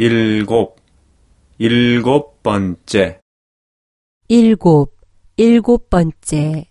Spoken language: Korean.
일곱, 일곱 번째. 일곱, 일곱 번째.